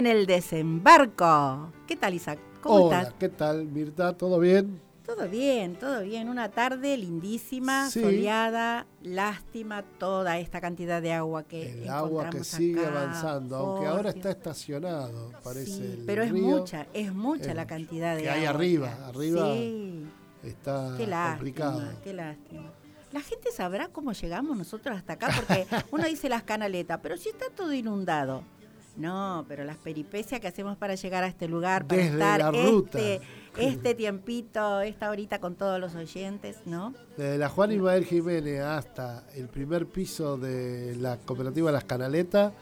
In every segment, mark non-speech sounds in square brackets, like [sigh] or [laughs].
en el desembarco. ¿Qué tal, Isaac? ¿Cómo Hola, estás? ¿qué tal, Mirta? ¿Todo bien? Todo bien, todo bien. Una tarde lindísima, Sí. soleada. Lástima toda esta cantidad de agua que El agua que sigue acá. avanzando, aunque ahora Dios. está estacionado, parece Sí, el pero es mucha, es mucha Es la cantidad de Que hay agua arriba, hay. arriba Sí, Está qué lástima, complicado. qué lástima. La gente sabrá cómo llegamos nosotros hasta acá, porque [laughs] uno dice las canaletas, pero si está todo inundado. No, pero las peripecias que hacemos para llegar a este lugar, para Desde estar la ruta. este, este tiempito, esta horita con todos los oyentes, ¿no? Desde la Juan Ismael Jiménez hasta el primer piso de la cooperativa Las Canaletas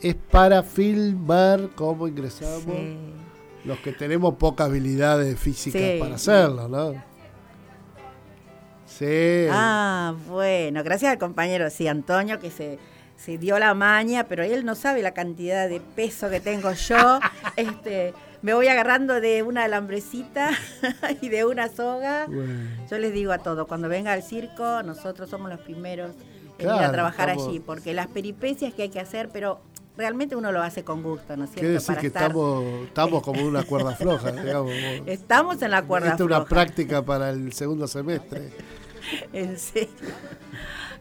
es para filmar cómo ingresamos Sí. los que tenemos pocas habilidades físicas Sí. para hacerlo, ¿no? Sí. Ah, bueno, gracias al compañero, sí, Antonio, que se, se dio la maña, pero él no sabe la cantidad de peso que tengo yo. [laughs] este, me voy agarrando de una alambrecita [laughs] y de una soga. Bueno. Yo les digo a todos, cuando venga al circo, nosotros somos los primeros en ir a Claro, trabajar estamos- allí, porque las peripecias que hay que hacer, pero realmente uno lo hace con gusto, ¿no es cierto? Quiere decir Para que estar- estamos, estamos como en una cuerda [laughs] floja, digamos. Estamos en la cuerda Esta es una floja. práctica para el segundo semestre. En serio.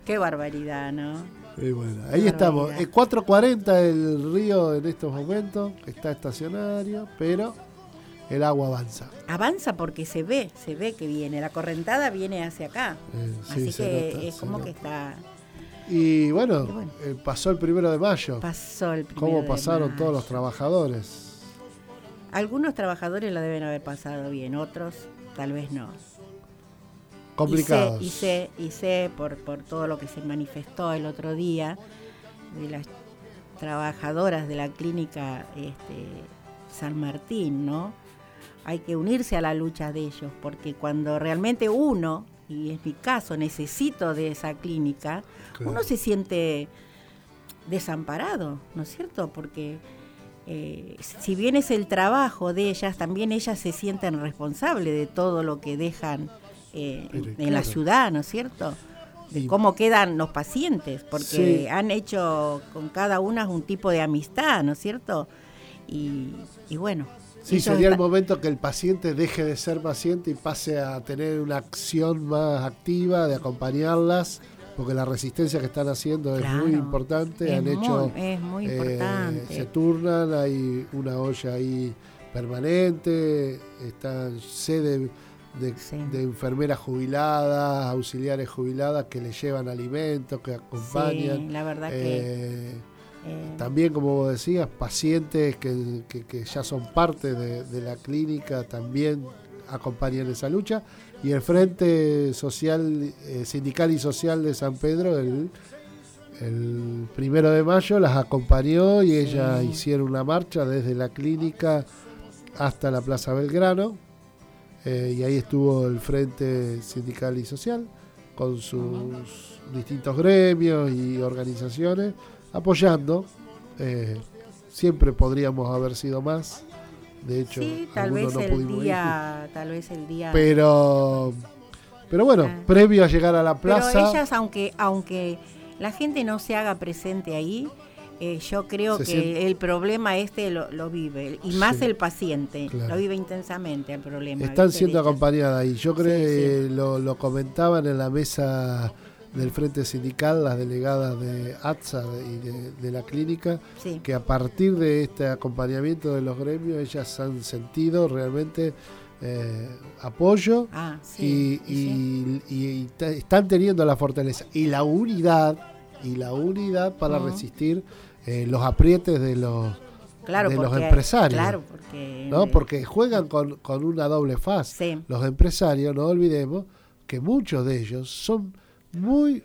Qué barbaridad, ¿no? Y bueno, ahí estamos. Es 4.40 el río en estos momentos. Está estacionario, pero el agua avanza. Avanza porque se ve, se ve que viene. La correntada viene hacia acá. Eh, sí, Así que nota, es como nota. que está. Y bueno, Y bueno. eh, pasó el primero de mayo. Pasó el primero ¿Cómo de pasaron mayo. todos los trabajadores? Algunos trabajadores lo deben haber pasado bien, otros tal vez no. Complicados. Y sé, y sé, y sé por, por todo lo que se manifestó el otro día de las trabajadoras de la clínica este, San Martín, ¿no? Hay que unirse a la lucha de ellos, porque cuando realmente uno, y en mi caso necesito de esa clínica, Claro. uno se siente desamparado, ¿no es cierto? Porque eh, si bien es el trabajo de ellas, también ellas se sienten responsables de todo lo que dejan eh, en la ciudad, ¿no es cierto? De Y- cómo quedan los pacientes, porque Sí. han hecho con cada una un tipo de amistad, ¿no es cierto? Y, y bueno. Sí, sería el están- momento que el paciente deje de ser paciente y pase a tener una acción más activa de acompañarlas, porque la resistencia que están haciendo es muy importante. es Han muy- hecho es muy Eh, importante. se turnan, hay una olla ahí permanente, está sede de, Sí. de enfermeras jubiladas, auxiliares jubiladas que le llevan alimentos, que acompañan. Sí, la verdad que Eh, eh, también, como vos decías, pacientes que, que- que ya son parte de, de la clínica también acompañan esa lucha. Y el Frente Social, eh, Sindical y Social de San Pedro, el, el primero de mayo, las acompañó y ellas Sí. hicieron una marcha desde la clínica hasta la Plaza Belgrano. Eh, y ahí estuvo el Frente Sindical y Social con sus distintos gremios y organizaciones apoyando. eh, siempre podríamos haber sido más. De hecho, sí, tal vez no el pudimos ir. día, tal vez el día. Pero, pero bueno, Ah. previo a llegar a la Pero plaza, ellas, aunque, aunque la gente no se haga presente ahí, eh, yo creo Se que siente- el problema este lo, lo vive, y más Sí, el paciente, claro. lo vive intensamente el problema. están siendo acompañadas ahí. Yo creo Sí, que lo, lo comentaban en la mesa del Frente Sindical, las delegadas de ATSA y de, de la clínica, que a partir de este acompañamiento de los gremios, ellas han sentido realmente eh, apoyo ah, sí, y, sí. y- y- y están teniendo la fortaleza y la unidad y la unidad para resistir eh, los aprietes de los claro, de los empresarios, Claro, porque. no porque juegan con, con una doble faz Sí, los empresarios no olvidemos que muchos de ellos son muy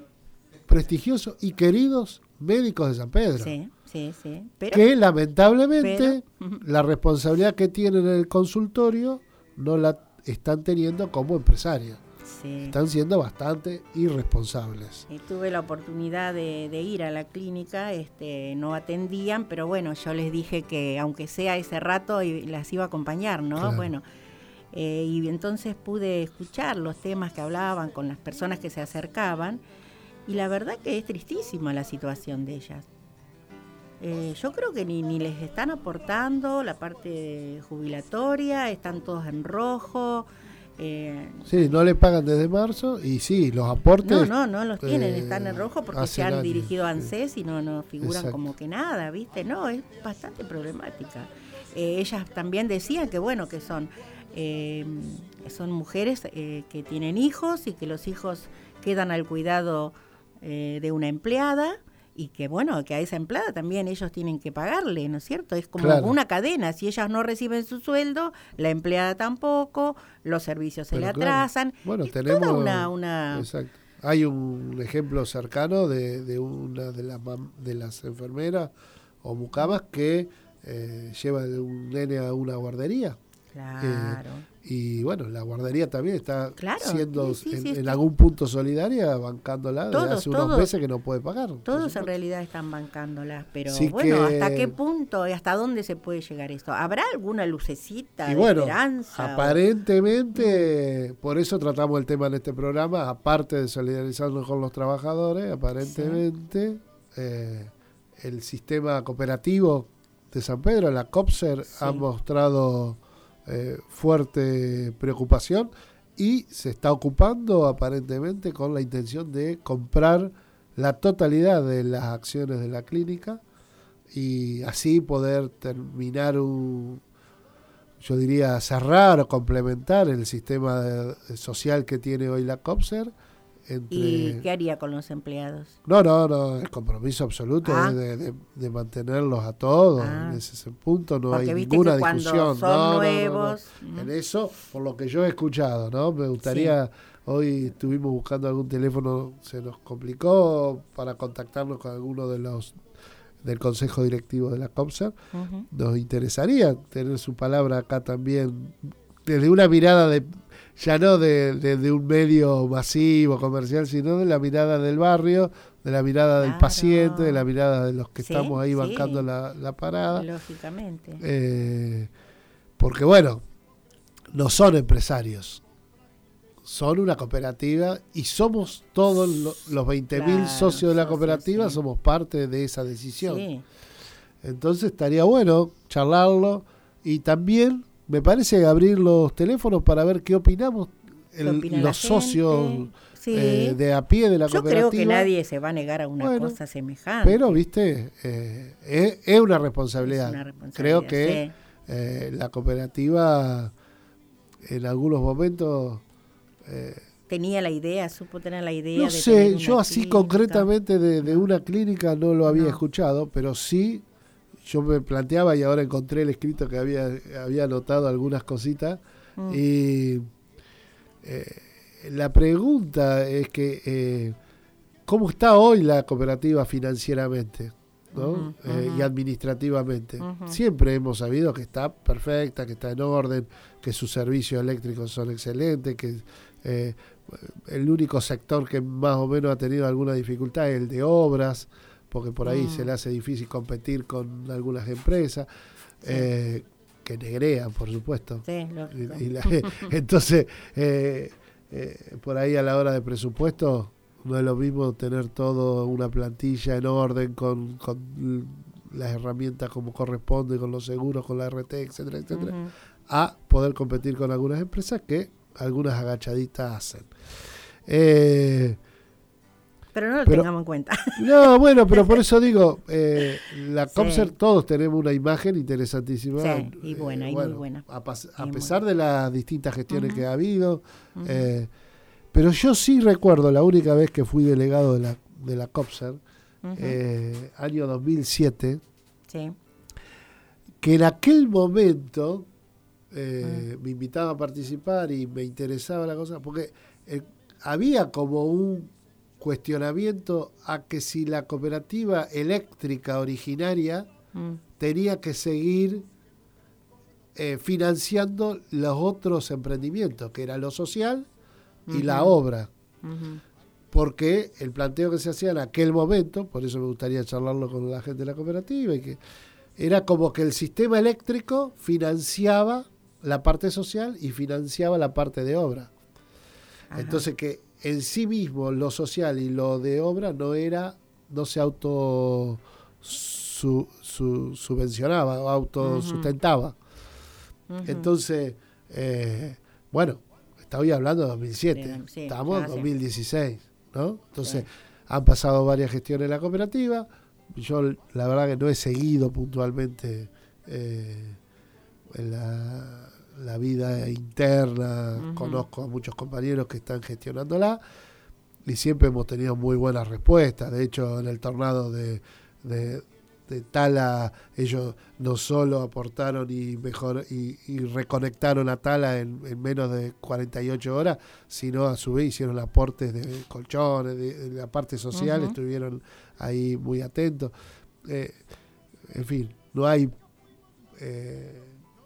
prestigiosos y queridos médicos de San Pedro sí, sí, sí. Pero, que lamentablemente pero- [laughs] la responsabilidad que tienen en el consultorio no la están teniendo como empresarios sí. están siendo bastante irresponsables. Eh, tuve la oportunidad de, de ir a la clínica, este, no atendían, pero bueno, yo les dije que aunque sea ese rato y las iba a acompañar, ¿no? Claro. Bueno, eh, y entonces pude escuchar los temas que hablaban con las personas que se acercaban y la verdad que es tristísima la situación de ellas. Eh, yo creo que ni, ni les están aportando la parte jubilatoria, están todos en rojo. Eh, sí, no le pagan desde marzo y sí, los aportes. No, no, no los tienen, están en rojo porque se han dirigido a ANSES y no, no figuran como que nada, ¿viste? No, es bastante problemática. Eh, ellas también decían que, bueno, que son, eh, son mujeres que tienen hijos y que los hijos quedan al cuidado de una empleada y que bueno, que a esa empleada también ellos tienen que pagarle, ¿no es cierto? Es como una cadena, si ellas no reciben su sueldo, la empleada tampoco, los servicios se le atrasan. Bueno, tenemos una, Exacto. Hay un ejemplo cercano de, de una de las, de las enfermeras o mucamas que eh, lleva un nene a una guardería. Claro. Y bueno, la guardería también está siendo en, algún punto solidaria, bancándola desde hace unos meses que no puede pagar. Todos en realidad están bancándola, pero bueno, ¿hasta qué punto y hasta dónde se puede llegar esto? ¿Habrá alguna lucecita de esperanza? Aparentemente, por eso tratamos el tema en este programa, aparte de solidarizarnos con los trabajadores, aparentemente eh, el sistema cooperativo de San Pedro, la COPSER, ha mostrado eh, fuerte preocupación y se está ocupando aparentemente con la intención de comprar la totalidad de las acciones de la clínica y así poder terminar un, yo diría, cerrar o complementar el sistema social que tiene hoy la COPSER ¿Y qué haría con los empleados? No, no, no, el compromiso absoluto ah. de, de, mantenerlos a todos. Ah. En ese punto no hay ninguna discusión. Son nuevos. En eso, por lo que yo he escuchado, ¿no? Me gustaría, hoy estuvimos buscando algún teléfono, se nos complicó para contactarnos con alguno de los del Consejo Directivo de la COPSA. Nos interesaría tener su palabra acá también, desde una mirada de ya no de, un medio masivo, comercial, sino de la mirada del barrio, de la mirada del paciente, de la mirada de los que estamos ahí bancando la, parada. Lógicamente. Eh, porque bueno, no son empresarios, son una cooperativa y somos todos los 20.000 socios de la cooperativa, somos parte de esa decisión. Entonces estaría bueno charlarlo y también me parece abrir los teléfonos para ver qué opinamos los socios eh, de a pie de la cooperativa. Yo creo que nadie se va a negar a una cosa semejante. Pero, viste, eh, es, una responsabilidad. Creo que eh, la cooperativa en algunos momentos... tenía la idea, supo tener la idea. No sé, yo así concretamente de, una clínica no lo había escuchado, pero sí yo me planteaba y ahora encontré el escrito que había, había anotado algunas cositas. Mm. Y eh, la pregunta es que, eh, ¿cómo está hoy la cooperativa financieramente? ¿no? Eh, y administrativamente. Siempre hemos sabido que está perfecta, que está en orden, que sus servicios eléctricos son excelentes, que el único sector que más o menos ha tenido alguna dificultad es el de obras porque por ahí se mm. le hace difícil competir con algunas empresas. Eh, que negrean, por supuesto. Sí, [laughs] entonces, eh, eh, por ahí a la hora de presupuesto, no es lo mismo tener todo una plantilla en orden con, con las herramientas como corresponde, con los seguros, con la RT, etcétera, etcétera, a poder competir con algunas empresas que algunas agachaditas hacen. Eh, pero no lo tengamos en cuenta. [laughs] No, bueno, pero por eso digo, eh, la COPSER todos tenemos una imagen interesantísima. Sí, y buena, y muy buena. A, pesar de las distintas gestiones que ha habido. Eh, pero yo sí recuerdo la única vez que fui delegado de la, de la COPSER, eh, año 2007, que en aquel momento me invitaba a participar y me interesaba la cosa, porque había como un cuestionamiento a que si la cooperativa eléctrica originaria mm. tenía que seguir eh, financiando los otros emprendimientos, que era lo social y la obra. Porque el planteo que se hacía en aquel momento, por eso me gustaría charlarlo con la gente de la cooperativa, y que era como que el sistema eléctrico financiaba la parte social y financiaba la parte de obra. Entonces que en sí mismo lo social y lo de obra no era, no se auto su, su- subvencionaba, autosustentaba. Ujú. Entonces, eh, bueno, estoy hablando de 2007, De- sí, estamos en ya sé. 2016, ¿no? Entonces, Sí. han pasado varias gestiones en la cooperativa. Yo, la verdad, que no he seguido puntualmente eh, en la, la vida interna. Conozco a muchos compañeros que están gestionándola y siempre hemos tenido muy buenas respuestas. De hecho, en el tornado de, de, de Tala, ellos no solo aportaron y mejor y, y reconectaron a Tala en, en menos de 48 horas, sino a su vez hicieron aportes de colchones, de, de la parte social, estuvieron ahí muy atentos. Eh, en fin, no hay eh,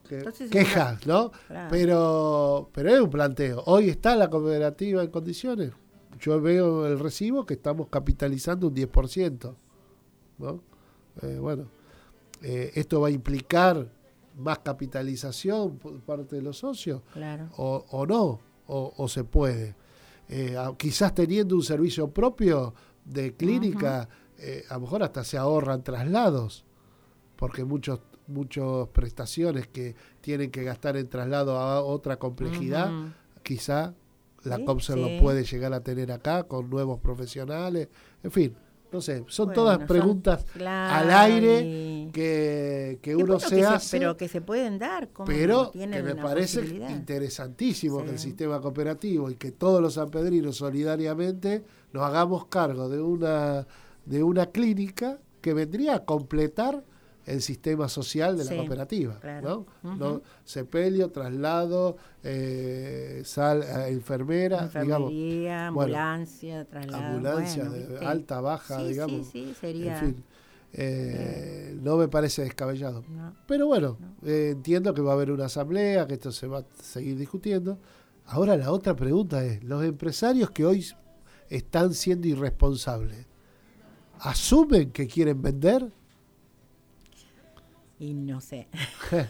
que- quejas, ¿no? Claro. Pero, pero es un planteo. Hoy está la cooperativa en condiciones. Yo veo el recibo que estamos capitalizando un 10%. ¿no? Eh, bueno, eh, esto va a implicar más capitalización por parte de los socios Claro. o, o no, o, o se puede. Eh, quizás teniendo un servicio propio de clínica, eh, a lo mejor hasta se ahorran traslados, porque muchos muchas prestaciones que tienen que gastar en traslado a otra complejidad, Ujú. quizá la Sí, lo puede llegar a tener acá con nuevos profesionales, en fin, no sé, son Bueno, todas son- preguntas claro, al aire que, que uno se que hace pero que se pueden dar, como pero tienen que me parece interesantísimo que el sistema cooperativo y que todos los sanpedrinos solidariamente nos hagamos cargo de una de una clínica que vendría a completar el sistema social de la cooperativa, claro. ¿no? ¿no? Sepelio, traslado, eh, sal, eh, enfermera, digamos, bueno, ambulancia, traslado. ambulancia bueno, de alta, baja, Sí, digamos. Sí, sí, sería. En fin, eh, no me parece descabellado. no. Pero bueno, eh, entiendo que va a haber una asamblea, que esto se va a seguir discutiendo. Ahora la otra pregunta es, los empresarios que hoy están siendo irresponsables, ¿asumen que quieren vender? Y no sé. [laughs]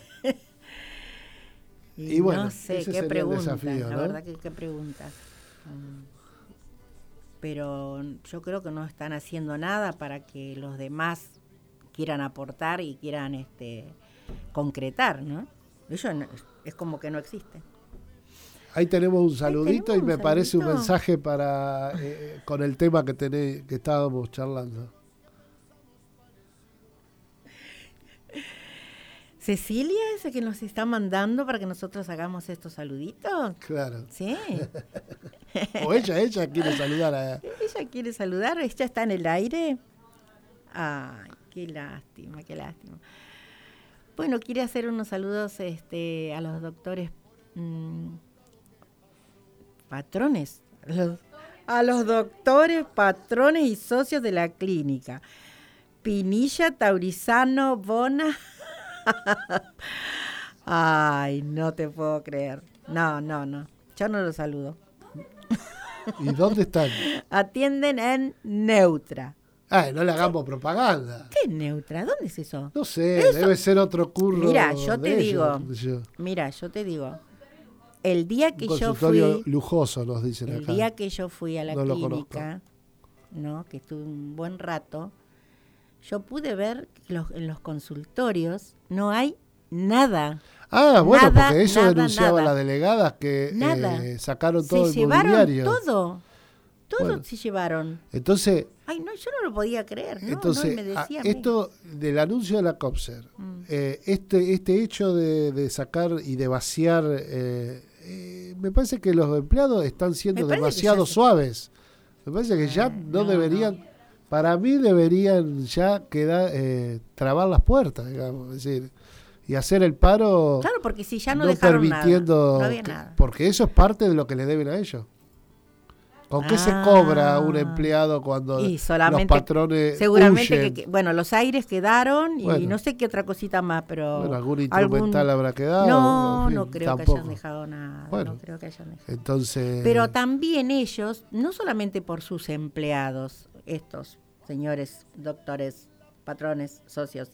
Y bueno, no sé, qué sería el pregunta. desafío, la verdad que qué pregunta. Mm. Pero yo creo que no están haciendo nada para que los demás quieran aportar y quieran este concretar, ¿no? No- es como que no existe. Ahí tenemos un saludito tenemos y me un parece un mensaje para eh, con el tema que tené- que estábamos charlando. Cecilia es que nos está mandando para que nosotros hagamos estos saluditos. Claro. Sí. [laughs] O ella, ella quiere saludar a... Ella quiere saludar, ella está en el aire. Ay, qué lástima, qué lástima. Bueno, quiere hacer unos saludos este, a los doctores mm, patrones, a los, a los doctores patrones y socios de la clínica. Pinilla, Taurizano, Bona. Ay, no te puedo creer. No, no, no. Yo no los saludo. ¿Y dónde están? Atienden en Neutra. Ay, no le hagamos propaganda. ¿Qué es Neutra? ¿Dónde es eso? No sé, debe ser otro curro. Mira, yo de te digo. Mira, yo te digo, el día que Un yo fui, lujoso, nos dicen el acá. día que yo fui a la No clínica, ¿no? Que estuve un buen rato, yo pude ver que los, en los consultorios no hay nada. Ah, bueno, Nada, porque eso nada, denunciaba nada. la delegada que eh, sacaron todo se el mobiliario. todo. Todo Bueno. se llevaron. Entonces, Ay, no, yo no lo podía creer, ¿no? entonces no, y me a- decía a mí. esto del anuncio de la COPSER, Mm. eh, este, este hecho de, de sacar y de vaciar, eh, eh, me parece que los empleados están siendo demasiado suaves. Me parece que ya Ah, no, no, deberían, para mí deberían ya quedar, eh, trabar las puertas, digamos, es decir, y hacer el paro Claro, porque si ya no, no dejaron permitiendo, nada, no había que- nada. porque eso es parte de lo que le deben a ellos. ¿Con qué se Ah. cobra un empleado cuando Y los solamente, patrones seguramente huyen? que, que- bueno, los aires quedaron y Bueno. no sé qué otra cosita más, pero Bueno, algún instrumental habrá quedado. no, en fin, no creo que hayan dejado nada, Bueno. no creo que hayan dejado. Entonces, Pero también ellos, no solamente por sus empleados, estos señores, doctores, patrones, socios,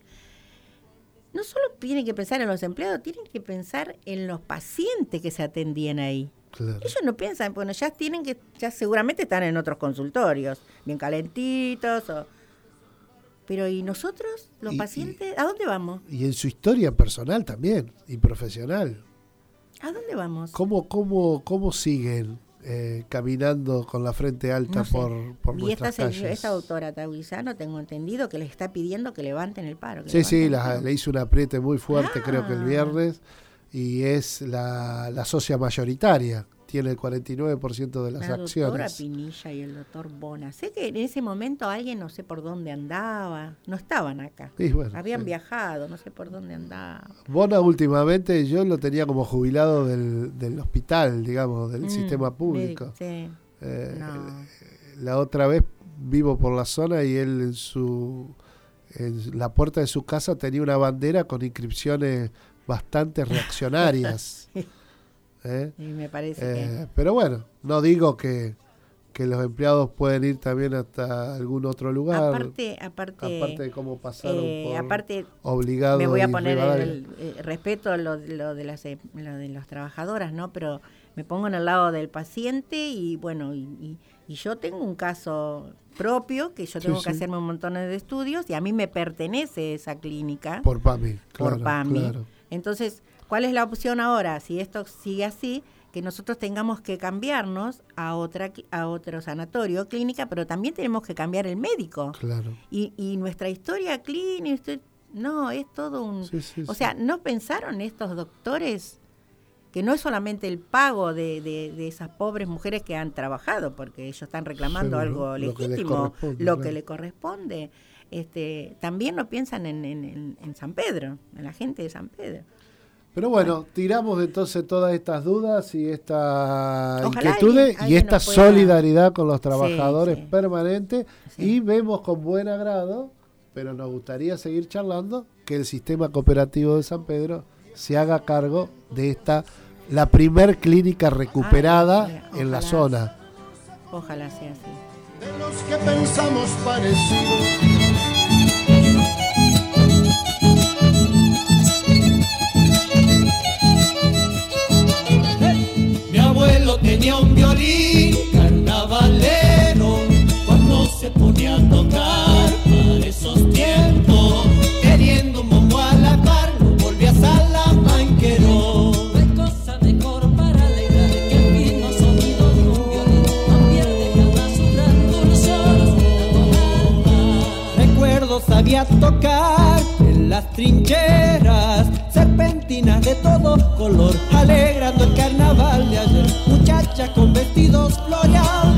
no solo tienen que pensar en los empleados, tienen que pensar en los pacientes que se atendían ahí. claro. Ellos no piensan, bueno, ya tienen que, ya seguramente están en otros consultorios, bien calentitos, o, Pero ¿y nosotros, los Y- pacientes, a dónde vamos? Y en su historia personal también, y profesional. ¿A dónde vamos? ¿Cómo, cómo, cómo siguen eh, caminando con la frente alta No sé. por, por y esta, nuestras señora- calles? esta doctora Tahuizano, tengo entendido que les está pidiendo que levanten el paro. que Sí, sí, la- le hizo un apriete muy fuerte, creo que el Ah. viernes, y es la, la socia mayoritaria, tiene el 49% de las la doctora acciones. Pinilla y el doctor Bona. Sé que en ese momento alguien no sé por dónde andaba, no estaban acá. Bueno, Habían sí. viajado, no sé por dónde andaba. Bona últimamente yo lo tenía como jubilado del, del hospital, digamos, del Mm, sistema público. Sí, Eh, no. La otra vez vivo por la zona y él en su en la puerta de su casa tenía una bandera con inscripciones bastante reaccionarias. [laughs] ¿Eh? Y me parece Eh, pero bueno, no digo que, que los empleados pueden ir también hasta algún otro lugar, Aparte, aparte, aparte de cómo pasaron eh, por aparte obligado me voy a poner Rivadavia. el, eh, respeto lo, lo de las eh, lo de las trabajadoras no pero me pongo en el lado del paciente y bueno y, y- y yo tengo un caso propio que yo tengo sí. que hacerme un montón de estudios y a mí me pertenece esa clínica por PAMI, por PAMI. claro. Entonces, ¿cuál es la opción ahora? Si esto sigue así, que nosotros tengamos que cambiarnos a otra a otro sanatorio, clínica, pero también tenemos que cambiar el médico. Claro. Y, y nuestra historia clínica, no, es todo un... Sí, sí, o sí. sea, ¿no pensaron estos doctores que no es solamente el pago de, de- de esas pobres mujeres que han trabajado, porque ellos están reclamando algo lo que les legítimo, lo que le corresponde? Este, también no piensan en, en- en- en San Pedro, en la gente de San Pedro. Pero bueno, tiramos entonces todas estas dudas y esta Ojalá inquietudes alguien- y esta solidaridad con los trabajadores sí. permanente Sí. y vemos con buen agrado, pero nos gustaría seguir charlando, que el sistema cooperativo de San Pedro se haga cargo de esta, la primer clínica recuperada ojalá, en la ojalá. zona. Ojalá sea así. de los que pensamos parecidos. Tenía un violín carnavalero cuando se ponía a tocar para esos tiempos. Queriendo un bombo a la par, lo volví a salamanquero. No hay cosa mejor para alegrar que el fino sonido de un violín. No pierde jamás su gran dulzor de alma. Recuerdo sabía tocar en las trincheras, serpentinas de todo color, alegrando el carnaval de ayer. Muchachas con vestidos floreados,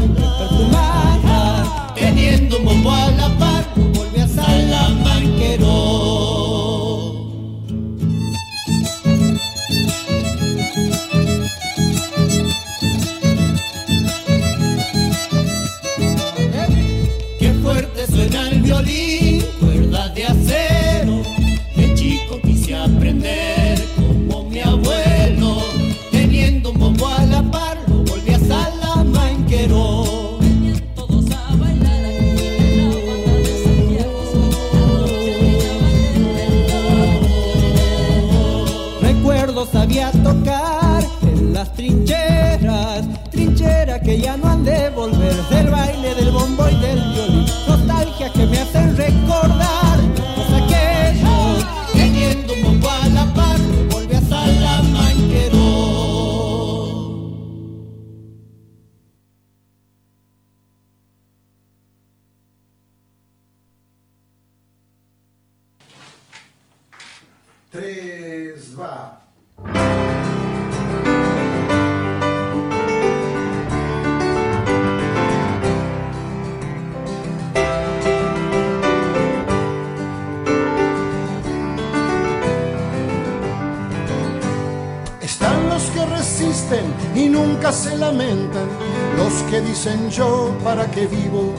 Están los que resisten y nunca se lamentan, los que dicen yo para qué vivo,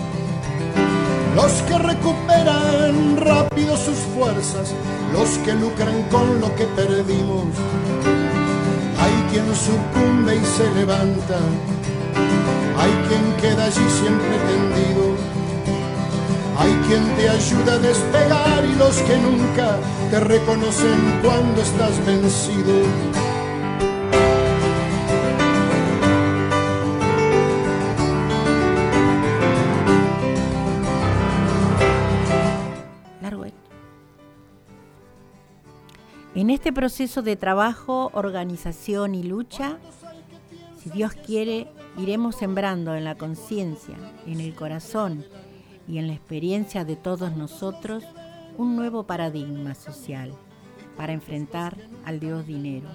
los que recuperan rápido sus fuerzas, los que lucran con lo que perdimos. Hay quien sucumbe y se levanta, hay quien queda allí siempre tendido. Hay quien te ayuda a despegar y los que nunca te reconocen cuando estás vencido. En este proceso de trabajo, organización y lucha, si Dios quiere, iremos sembrando en la conciencia, en el corazón y en la experiencia de todos nosotros un nuevo paradigma social para enfrentar al Dios dinero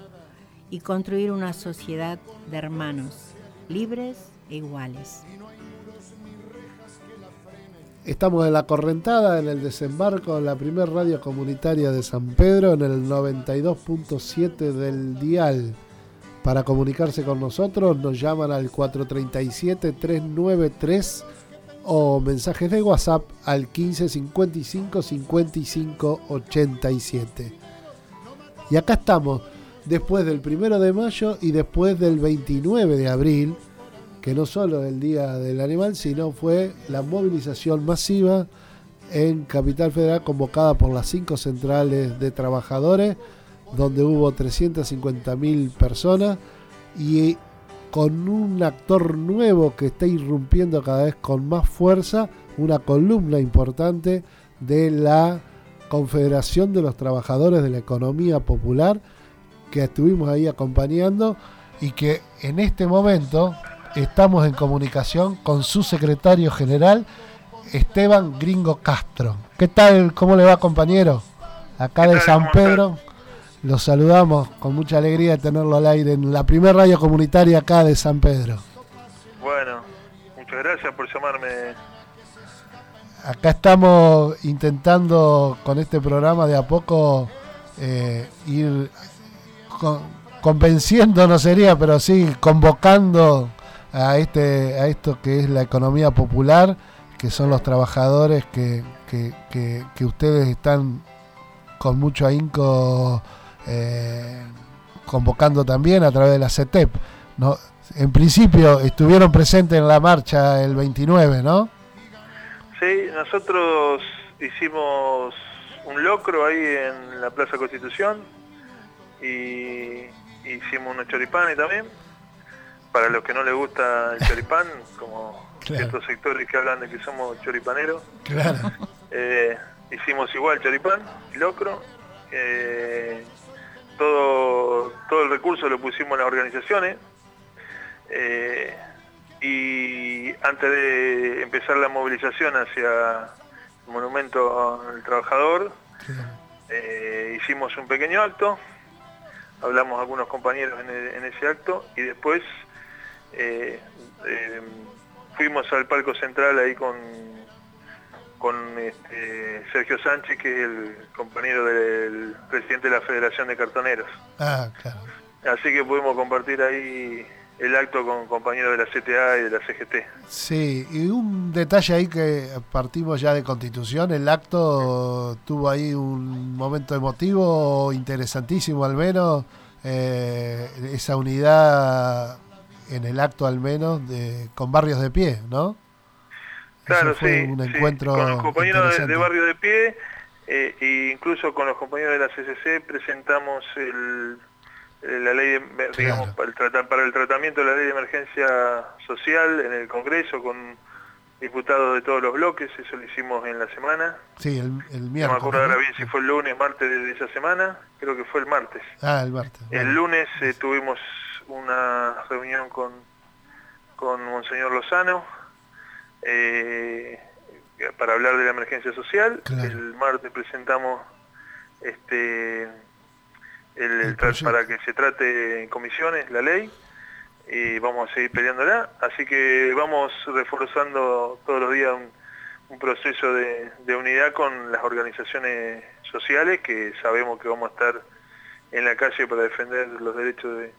y construir una sociedad de hermanos libres e iguales. Estamos en la Correntada, en el desembarco, en la primer radio comunitaria de San Pedro, en el 92.7 del dial. Para comunicarse con nosotros nos llaman al 437-393 o mensajes de WhatsApp al 15 55 55 87. Y acá estamos, después del primero de mayo y después del 29 de abril, que no solo el Día del Animal, sino fue la movilización masiva en Capital Federal convocada por las cinco centrales de trabajadores, donde hubo 350.000 personas y con un actor nuevo que está irrumpiendo cada vez con más fuerza, una columna importante de la Confederación de los Trabajadores de la Economía Popular, que estuvimos ahí acompañando y que en este momento estamos en comunicación con su secretario general, Esteban Gringo Castro. ¿Qué tal? ¿Cómo le va, compañero? Acá de San Pedro. Los saludamos con mucha alegría de tenerlo al aire en la primera radio comunitaria acá de San Pedro. Bueno, muchas gracias por llamarme. Acá estamos intentando con este programa de a poco eh, ir con, convenciendo, no sería, pero sí convocando a este a esto que es la economía popular, que son los trabajadores que, que, que, ustedes están con mucho ahínco eh, convocando también a través de la CETEP. ¿no? En principio estuvieron presentes en la marcha el 29, ¿no? Sí, nosotros hicimos un locro ahí en la Plaza Constitución y hicimos unos choripanes también. Para los que no les gusta el [laughs] choripán, como Claro. ciertos sectores que hablan de que somos choripaneros, Claro. eh, hicimos igual choripán, locro. eh, todo, todo el recurso lo pusimos en las organizaciones. eh, y antes de empezar la movilización hacia el monumento al trabajador, eh, hicimos un pequeño acto, hablamos a algunos compañeros en, en ese acto y después eh, eh, fuimos al palco central ahí con, con este, Sergio Sánchez, que es el compañero del presidente de la Federación de Cartoneros. Ah, claro. Así que pudimos compartir ahí el acto con compañeros de la CTA y de la CGT. Sí, y un detalle ahí que partimos ya de Constitución, el acto tuvo ahí un momento emotivo interesantísimo al menos, eh, esa unidad en el acto al menos de, con barrios de pie, ¿no? Claro, Eso fue sí, un sí. encuentro Con los compañeros de, de Barrio de Pie eh, e incluso con los compañeros de la CCC presentamos el, la ley, de, digamos, para el, trata- para el tratamiento de la ley de emergencia social en el Congreso con diputados de todos los bloques, eso lo hicimos en la semana. Sí, el, el No me miércoles. acuerdo ahora bien si fue el lunes, martes de, de esa semana, creo que fue el martes. Ah, el martes. El bueno. lunes eh, tuvimos una reunión con, con Monseñor Lozano eh, para hablar de la emergencia social. Claro. El martes presentamos este el, El para que se trate en comisiones la ley y vamos a seguir peleándola. Así que vamos reforzando todos los días un, un proceso de, de unidad con las organizaciones sociales que sabemos que vamos a estar en la calle para defender los derechos de,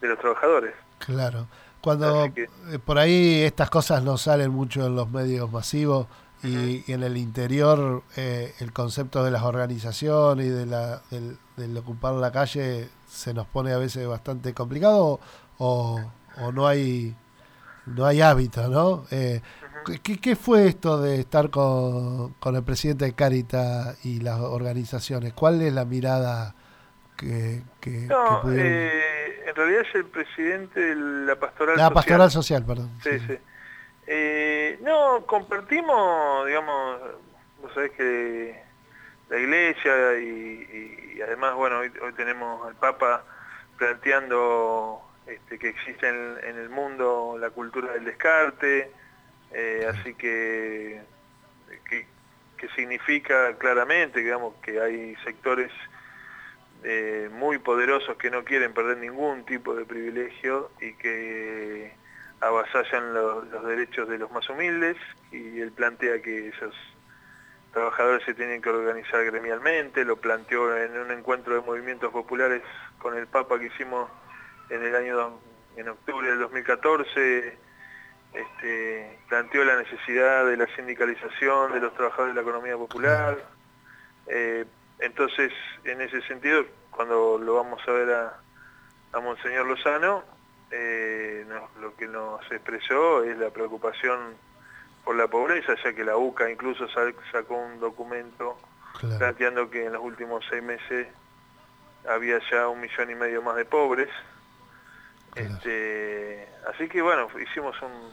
de los trabajadores. Claro. Cuando que- eh, por ahí estas cosas no salen mucho en los medios masivos y, y en el interior eh, el concepto de las organizaciones y de la, del, del ocupar la calle se nos pone a veces bastante complicado o, o no hay no hay hábito, ¿no? Eh, ¿qué, qué fue esto de estar con, con el presidente de Caritas y las organizaciones? ¿Cuál es la mirada que, que, No, que pudieron- eh, realidad es el presidente de la pastoral la social. pastoral social, perdón. Sí, sí. Eh, no, compartimos, digamos, vos sabés que la iglesia y, y además, bueno, hoy, hoy tenemos al Papa planteando este, que existe en, en el mundo la cultura del descarte, eh, así que, que, que significa claramente, digamos, que hay sectores eh, muy poderosos que no quieren perder ningún tipo de privilegio y que avasallan lo- los derechos de los más humildes y él plantea que esos trabajadores se tienen que organizar gremialmente, lo planteó en un encuentro de movimientos populares con el Papa que hicimos en el año, en octubre del 2014, este, planteó la necesidad de la sindicalización de los trabajadores de la economía popular. Eh, entonces, en ese sentido, cuando lo vamos a ver a, a Monseñor Lozano, eh, lo que nos expresó es la preocupación por la pobreza, ya que la UCA incluso sa- sacó un documento Claro. planteando que en los últimos seis meses había ya un millón y medio más de pobres. Claro. Este, así que bueno, hicimos un,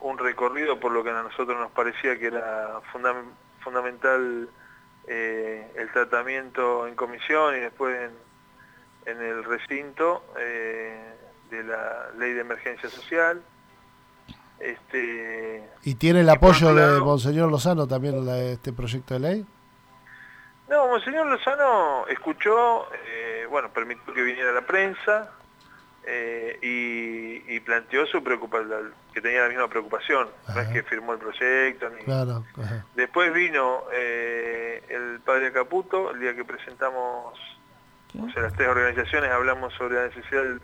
un recorrido por lo que a nosotros nos parecía que era fundam- fundamental eh, el tratamiento en comisión y después en, en el recinto eh, de la ley de emergencia social. Este, ¿Y tiene el apoyo otro de lado- Monseñor Lozano también la- este proyecto de ley? No, Monseñor Lozano escuchó, eh, bueno, permitió que viniera la prensa eh, y, y planteó su preocupación, que tenía la misma preocupación, no es Ajá. que firmó el proyecto. Ni... Claro. ajá. Después vino eh, el padre Caputo, el día que presentamos, o sea, las tres organizaciones hablamos sobre la necesidad del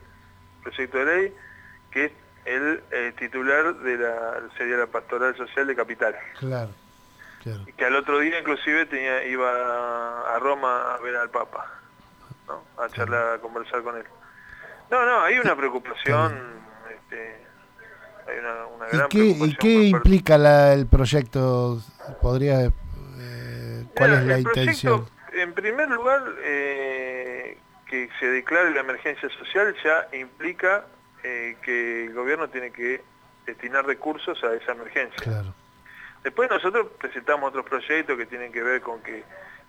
proyecto de ley, que es el eh, titular de la, sería la pastoral social de Capital Claro. claro. que al otro día inclusive tenía, iba a Roma a ver al Papa, ¿no? a charlar, a conversar con él. No, no, hay una [laughs] preocupación, este, hay una, una ¿Y gran qué, preocupación. y qué implica la- el proyecto? ¿Podría, eh, ¿Cuál Mira, es la el proyecto, intención? En primer lugar, eh, que se declare la emergencia social ya implica eh, que el gobierno tiene que destinar recursos a esa emergencia. Claro. Después nosotros presentamos otros proyectos que tienen que ver con que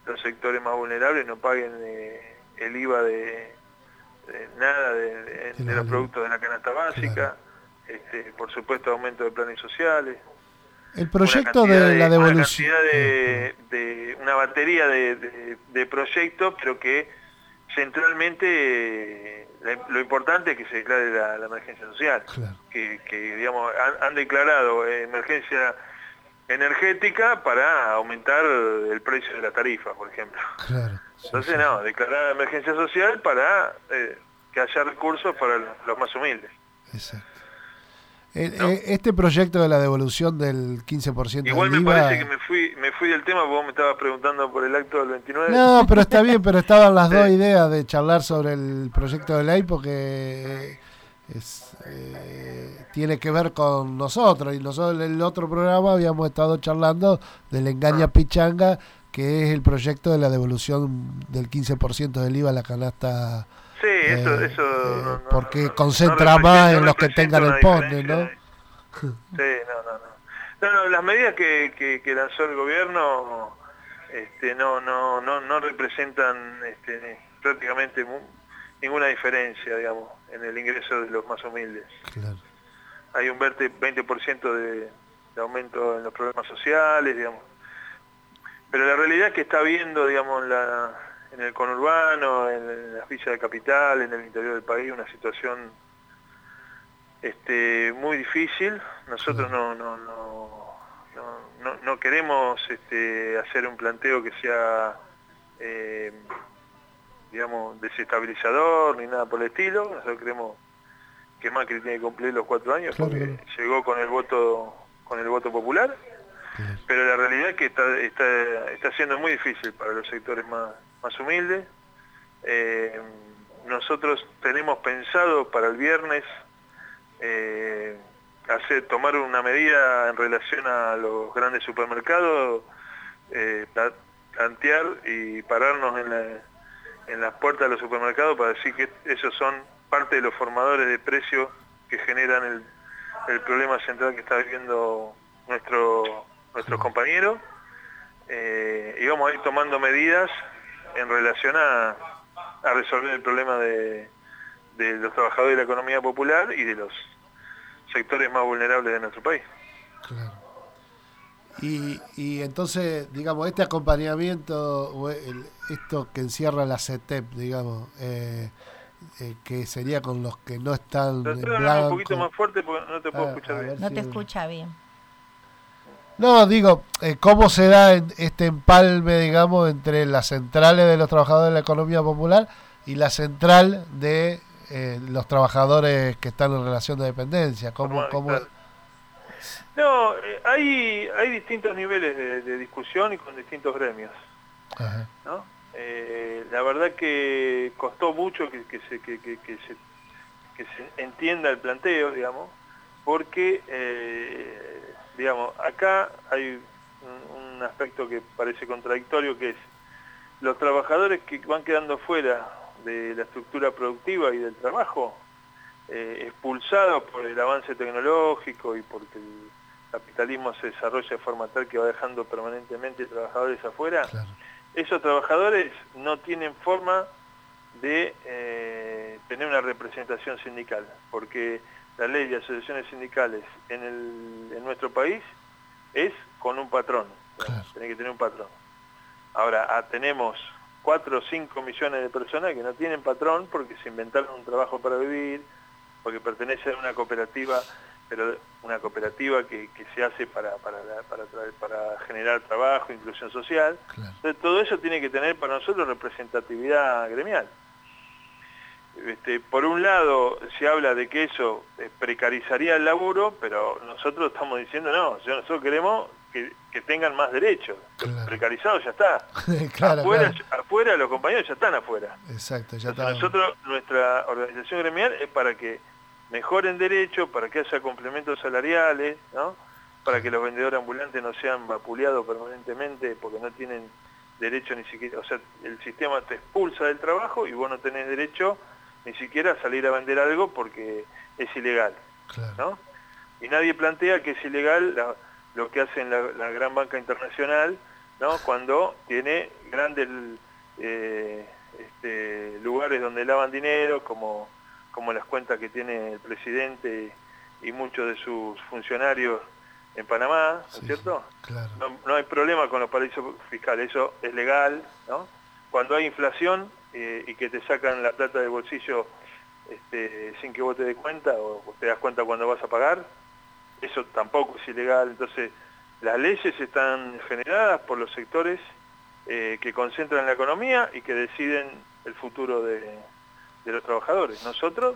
los sectores más vulnerables no paguen el IVA de, nada de, los productos de la canasta básica, Claro. este, por supuesto aumento de planes sociales. El proyecto una de la una devolución. cantidad de, de- una batería de, proyectos, pero que centralmente eh, lo importante es que se declare la, la emergencia social Claro. que, que, digamos han, han declarado emergencia energética para aumentar el precio de la tarifa, por ejemplo. Claro. Entonces, no, declarar emergencia social para eh, que haya recursos para los más humildes. Exacto. Eh, ¿No? eh, Este proyecto de la devolución del 15% Igual del me IVA... parece que me fui me fui del tema porque vos me estabas preguntando por el acto del 29. No, pero está bien, pero estaban las [laughs] dos ideas de charlar sobre el proyecto de ley porque es, eh, tiene que ver con nosotros y nosotros en el otro programa habíamos estado charlando del engaña pichanga que es el proyecto de la devolución del 15% del IVA a la canasta Sí, eso, Eh, eso eh, no- porque no- no concentra más en los que tengan el PONE. ¿no? Sí, no, no, no. No, no, las medidas que, que, que lanzó el gobierno este, no, no, no, no representan este, prácticamente ninguna diferencia, digamos, en el ingreso de los más humildes. Claro. Hay un 20%, 20 de, de aumento en los problemas sociales, digamos. Pero la realidad es que está viendo, digamos, en, la, en el conurbano, en las villas de capital, en el interior del país, una situación este, muy difícil. Nosotros no, no, no, no, no- no queremos este, hacer un planteo que sea, eh, digamos, desestabilizador ni nada por el estilo. Nosotros creemos que Macri tiene que cumplir los cuatro años porque claro. llegó con el voto con el voto popular. Pero la realidad es que está, está, está siendo muy difícil para los sectores más, más humildes. Eh, nosotros tenemos pensado para el viernes eh, hacer, tomar una medida en relación a los grandes supermercados, eh, pla- plantear y pararnos en, la- en las puertas de los supermercados para decir que esos son parte de los formadores de precios que generan el, el problema central que está viviendo nuestro, nuestros compañeros eh, y vamos a ir tomando medidas en relación a, a resolver el problema de, de los trabajadores de la economía popular y de los sectores más vulnerables de nuestro país. Claro. Y, y entonces, digamos, este acompañamiento, o el- esto que encierra la CETEP, digamos, eh, eh, que sería con los que no están Tratar en hablar un blanco. poquito más fuerte porque no te puedo Ah, escuchar bien. No te escucha bien. No, digo, eh, ¿cómo se da en- este empalme, digamos, entre las centrales de los trabajadores de la economía popular y la central de eh, los trabajadores que están en relación de dependencia? ¿Cómo, cómo-. No, eh, hay, hay distintos niveles de, de discusión y con distintos gremios. Ajá, ¿no? Eh, la verdad que costó mucho que, que se, que, que- que se, que se entienda el planteo, digamos, porque, eh, digamos, acá hay un, un aspecto que parece contradictorio, que es los trabajadores que van quedando fuera de la estructura productiva y del trabajo, eh, expulsados por el avance tecnológico y porque el capitalismo se desarrolla de forma tal que va dejando permanentemente trabajadores afuera, claro, esos trabajadores no tienen forma de eh, tener una representación sindical, porque la ley de asociaciones sindicales en, el- en nuestro país es con un patrón, Claro. tiene que tener un patrón. Ahora, ah, tenemos 4 o 5 millones de personas que no tienen patrón porque se inventaron un trabajo para vivir, porque pertenecen a una cooperativa, pero una cooperativa que, que se hace para, para, para, generar trabajo, inclusión social. claro. Entonces, todo eso tiene que tener para nosotros representatividad gremial. Este, por un lado, se habla de que eso eh, precarizaría el laburo, pero nosotros estamos diciendo no, nosotros queremos que, que tengan más derechos. Claro. Precarizado ya está. [laughs] claro, afuera, claro. afuera los compañeros ya están afuera. Exacto, ya está. nosotros, nuestra organización gremial es para que mejoren derechos, para que haya complementos salariales, ¿no? para que los vendedores ambulantes no sean vapuleados permanentemente porque no tienen derecho ni siquiera, o sea, el sistema te expulsa del trabajo y vos no tenés derecho ni siquiera salir a vender algo porque es ilegal, Claro, ¿no? Y nadie plantea que es ilegal la- lo que hace la, la gran banca internacional, ¿no? Cuando tiene grandes eh, este, lugares donde lavan dinero, como, como las cuentas que tiene el presidente y muchos de sus funcionarios en Panamá, ¿no Sí, es cierto? claro. No, no hay problema con los paraísos fiscales, eso es legal, ¿no? Cuando hay inflación eh, y que te sacan la plata del bolsillo este, sin que vos te des cuenta o te das cuenta cuando vas a pagar, eso tampoco es ilegal. Entonces, las leyes están generadas por los sectores eh, que concentran la economía y que deciden el futuro de, de los trabajadores. Nosotros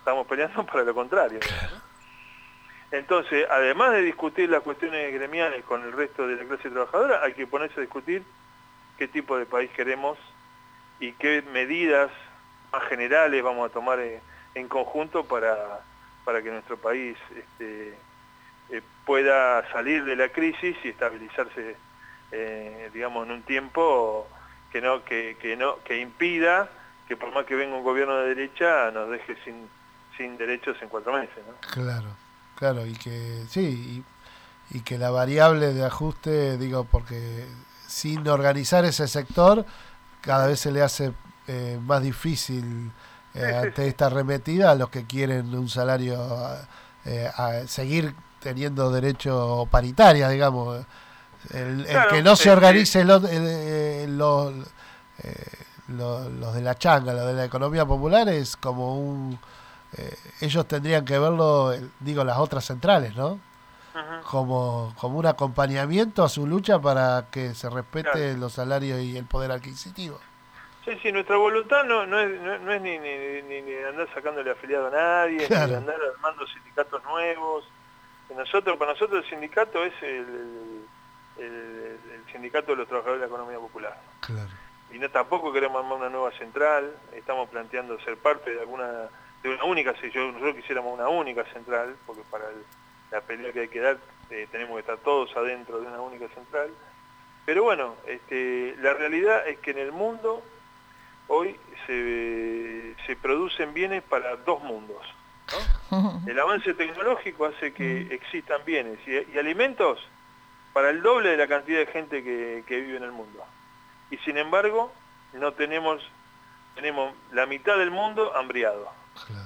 estamos peleando para lo contrario. ¿no? Entonces, además de discutir las cuestiones gremiales con el resto de la clase trabajadora, hay que ponerse a discutir qué tipo de país queremos y qué medidas más generales vamos a tomar eh, en conjunto para, para que nuestro país este, eh, pueda salir de la crisis y estabilizarse, eh, digamos, en un tiempo que no que, que no que impida que por más que venga un gobierno de derecha nos deje sin sin derechos en cuatro meses, ¿no? Claro, claro, y que sí, y, y que la variable de ajuste, digo, porque sin organizar ese sector, cada vez se le hace eh, más difícil eh, Sí, sí, ante esta arremetida a los que quieren un salario, eh, a seguir teniendo derecho paritaria, digamos. El, el que no se eh, organice los, eh, lo- los de la changa, los de la economía popular, es como un... ellos tendrían que verlo, digo, las otras centrales, ¿no? Como, como un acompañamiento a su lucha para que se respete Claro. los salarios y el poder adquisitivo. Sí, sí, nuestra voluntad no, no es, no, no es ni, ni, ni- ni andar sacándole afiliado a nadie, ni Claro. andar armando sindicatos nuevos. Nosotros, para nosotros el sindicato es el, el- el- el sindicato de los trabajadores de la economía popular. Claro. Y no tampoco queremos armar una nueva central, estamos planteando ser parte de alguna, de una única, si yo, nosotros quisiéramos una única central, porque para el- la pelea que hay que dar eh, tenemos que estar todos adentro de una única central. Pero bueno, este, la realidad es que en el mundo hoy se, se producen bienes para dos mundos. ¿no? El avance tecnológico hace que existan bienes y, y alimentos para el doble de la cantidad de gente que, que vive en el mundo. Y sin embargo, no tenemos, tenemos la mitad del mundo hambriado.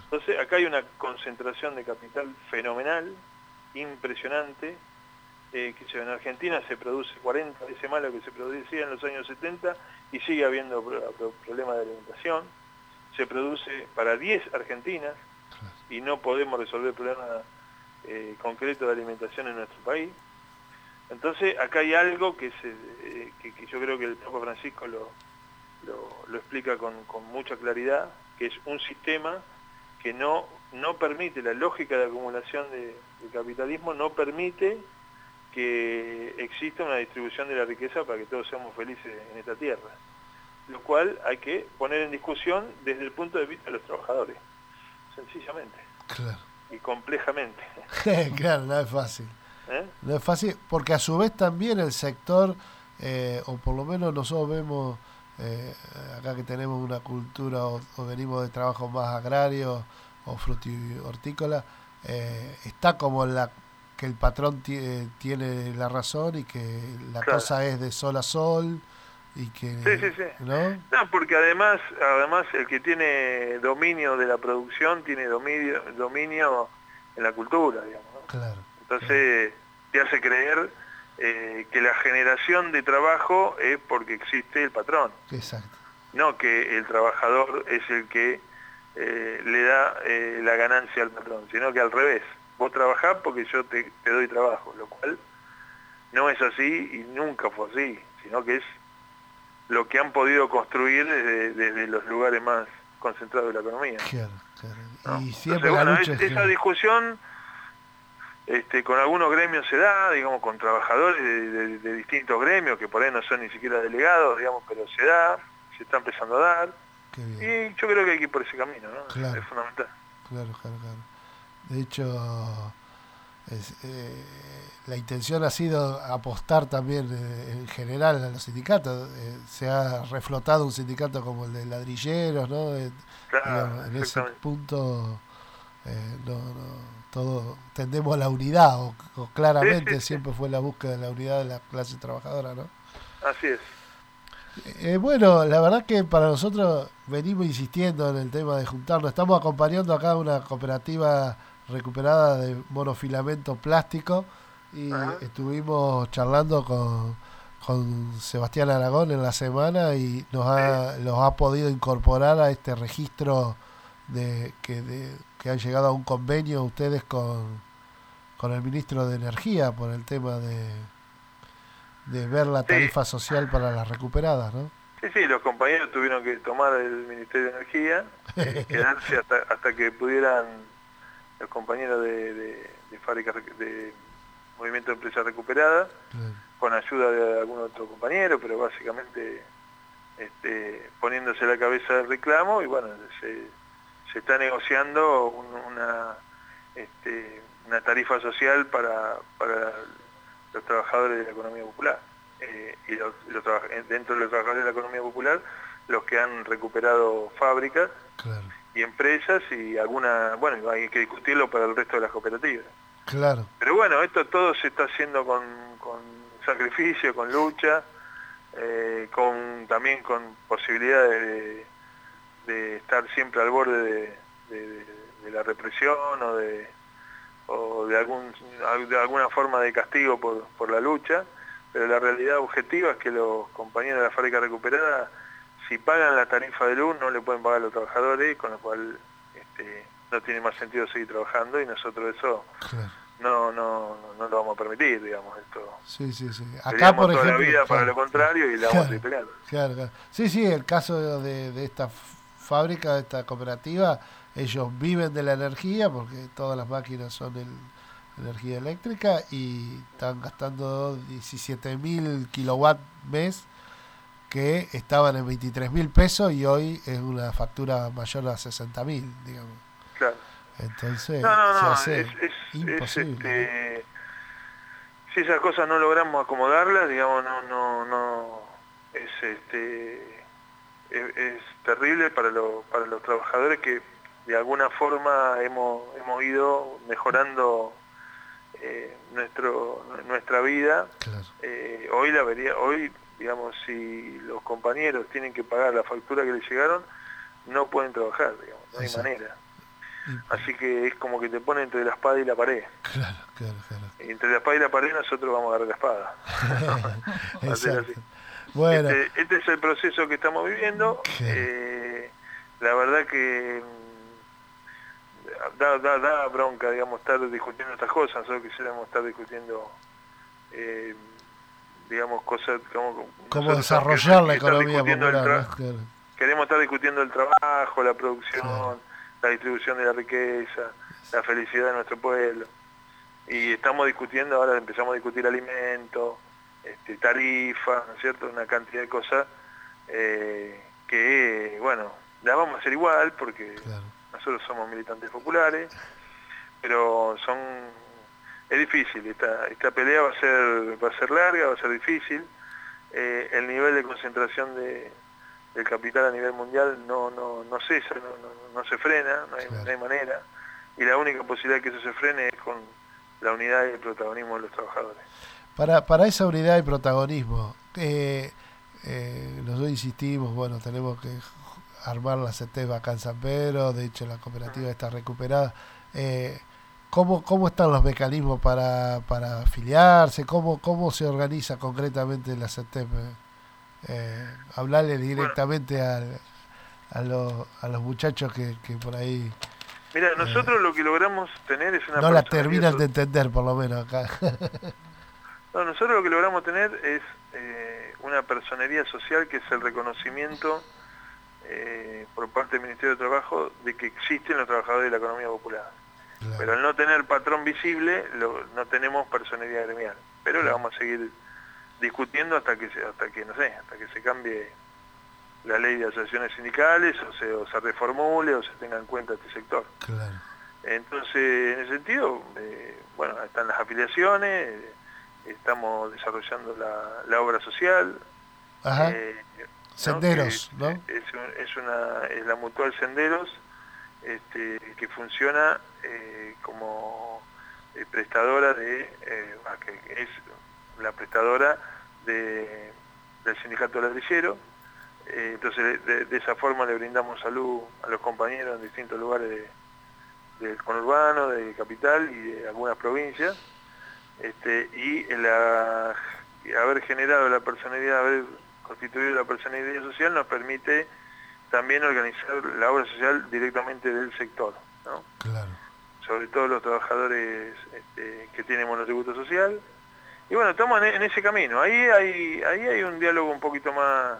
Entonces, acá hay una concentración de capital fenomenal, impresionante, eh, que en Argentina se produce 40 veces más lo que se producía en los años 70 y sigue habiendo pro- pro- problemas de alimentación. Se produce para 10 argentinas y no podemos resolver problemas eh, concretos de alimentación en nuestro país. Entonces, acá hay algo eh, que, que yo creo que el Papa Francisco lo, lo, lo explica con, con mucha claridad, que es un sistema que no, no permite, la lógica de acumulación de, del capitalismo no permite que exista una distribución de la riqueza para que todos seamos felices en esta tierra. Lo cual hay que poner en discusión desde el punto de vista de los trabajadores, sencillamente Claro. y complejamente. [laughs] claro, no es fácil. ¿eh? No es fácil, porque a su vez también el sector, eh, o por lo menos nosotros vemos eh, acá que tenemos una cultura o, o venimos de trabajos más agrarios o frutihortícolas, eh, está como la que el patrón eh, tiene la razón y que la Claro. cosa es de sol a sol y que Sí, sí, sí. ¿no? No, porque además, además el que tiene dominio de la producción tiene dominio, dominio en la cultura, digamos. ¿no? Claro. Entonces te hace creer eh, que la generación de trabajo es porque existe el patrón, Exacto. no que el trabajador es el que eh, le da eh, la ganancia al patrón, sino que al revés. Vos trabajás porque yo te, te doy trabajo, lo cual no es así y nunca fue así, sino que es lo que han podido construir desde, desde los lugares más concentrados de la economía. Claro, claro. ¿no? Y siempre Entonces, la bueno, lucha es- es esa discusión este, con algunos gremios se da, digamos, con trabajadores de, de- de distintos gremios que por ahí no son ni siquiera delegados, digamos, pero se da, se está empezando a dar. Y yo creo que hay que ir por ese camino, ¿no? Claro. Es fundamental. Claro, claro, claro. De hecho, es, eh, la intención ha sido apostar también eh, en general a los sindicatos. Eh, se ha reflotado un sindicato como el de ladrilleros, ¿no? Eh, Claro, en ese punto eh, no, no, todo tendemos a la unidad, o, o claramente Sí, sí, sí. siempre fue la búsqueda de la unidad de la clase trabajadora, ¿no? Así es. Eh, bueno, la verdad que para nosotros venimos insistiendo en el tema de juntarnos. Estamos acompañando acá una cooperativa recuperada de monofilamento plástico y Ajá. estuvimos charlando con, con Sebastián Aragón en la semana y nos ha, los ha podido incorporar a este registro de que, de, que han llegado a un convenio ustedes con, con el ministro de Energía por el tema de, de ver la Sí. tarifa social para las recuperadas, ¿no? Sí, sí, los compañeros tuvieron que tomar el Ministerio de Energía, eh, [laughs] quedarse hasta, hasta que pudieran los compañeros de, de, de fábricas rec- de Movimiento de Empresas Recuperadas, Claro. con ayuda de algún otro compañero, pero básicamente este, poniéndose la cabeza del reclamo y bueno, se, se está negociando un- una, este, una tarifa social para, para los trabajadores de la economía popular. Eh, y los, los eh, dentro de los trabajadores de la economía popular, los que han recuperado fábricas Claro, y empresas y alguna, bueno, hay que discutirlo para el resto de las cooperativas. claro, Pero bueno, esto todo se está haciendo con, con sacrificio, con lucha, eh, con también con posibilidades de, de estar siempre al borde de, de- de la represión o de, o de, algún, de alguna forma de castigo por, por la lucha, pero la realidad objetiva es que los compañeros de la fábrica recuperada, si pagan la tarifa de luz, no le pueden pagar a los trabajadores, con lo cual este, no tiene más sentido seguir trabajando y nosotros eso claro. no, no, no lo vamos a permitir, digamos, esto. Sí, sí, sí. Acá, por toda ejemplo. la vida para lo contrario y la vamos a claro. Sí, sí, el caso de, de esta fábrica, de esta cooperativa, ellos viven de la energía porque todas las máquinas son el, energía eléctrica y están gastando 17 mil kilowatt mes que estaban en 23 mil pesos y hoy es una factura mayor a 60 mil, digamos. Claro. Entonces No, no, se no, hace es, es- es, imposible. este, si esas cosas no logramos acomodarlas, digamos, no, no, no, es este, es, es terrible para, lo- para los trabajadores que de alguna forma hemos, hemos ido mejorando eh, nuestro nuestra vida Claro. eh, hoy la vería hoy digamos si los compañeros tienen que pagar la factura que les llegaron no pueden trabajar digamos no hay Exacto. manera así que es como que te pone entre la espada y la pared Claro, claro, claro. Y entre la espada y la pared nosotros vamos a agarrar la espada [laughs] Exacto. Bueno, Este, este es el proceso que estamos viviendo. Eh, la verdad que da, da, da bronca, digamos, estar discutiendo estas cosas. Nosotros quisiéramos estar discutiendo, eh, digamos, cosas como... cómo desarrollar la queremos estar economía. Queremos estar discutiendo el trabajo, la producción, Claro. la distribución de la riqueza, la felicidad de nuestro pueblo. Y estamos discutiendo, ahora empezamos a discutir alimentos, este, tarifas, ¿no es cierto? Una cantidad de cosas eh, que, bueno, las vamos a hacer igual porque Claro. Nosotros somos militantes populares, pero son es difícil, esta, esta pelea va a ser va a ser larga, va a ser difícil. Eh, el nivel de concentración de, del capital a nivel mundial no no, no cesa, no, no, no se frena, no hay, Claro. no hay manera. Y la única posibilidad que eso se frene es con la unidad y el protagonismo de los trabajadores. Para, para esa unidad y protagonismo, eh, eh, nosotros insistimos, bueno, tenemos que armar la CETEV acá en San Pedro, de hecho la cooperativa está recuperada. Eh, ¿cómo, ¿Cómo están los mecanismos para, para afiliarse? ¿Cómo, ¿Cómo se organiza concretamente la CETEV? Eh, hablarle directamente al- a, los, a los muchachos que, que por ahí Mira, nosotros lo que logramos tener es una no la terminan de entender, por lo menos acá. [laughs] No, nosotros lo que logramos tener es eh, una personería social que es el reconocimiento eh, por parte del Ministerio de Trabajo de que existen los trabajadores de la economía popular. Claro. Pero al no tener patrón visible, lo- no tenemos personería gremial. Pero la vamos a seguir discutiendo hasta que se, hasta que no sé, hasta que se cambie la ley de asociaciones sindicales o se, o se reformule o se tenga en cuenta este sector. Claro. Entonces, en ese sentido, eh, bueno, están las afiliaciones, eh, estamos desarrollando la, la obra social. Ajá. eh, ¿no? Senderos, Que ¿no? Es, un- es una, es la Mutual Senderos, este, que funciona eh, como eh, prestadora de, eh, que es la prestadora de, del sindicato ladrillero. Entonces, de, de esa forma le brindamos salud a los compañeros en distintos lugares de, del conurbano, de capital y de algunas provincias. Este, y la, haber generado la personalidad, haber constituido la personalidad social nos permite también organizar la obra social directamente del sector, ¿no? Claro. sobre todo los trabajadores este, que tienen monotributo social. Y bueno, estamos en, en ese camino. Ahí hay, ahí hay un diálogo un poquito más,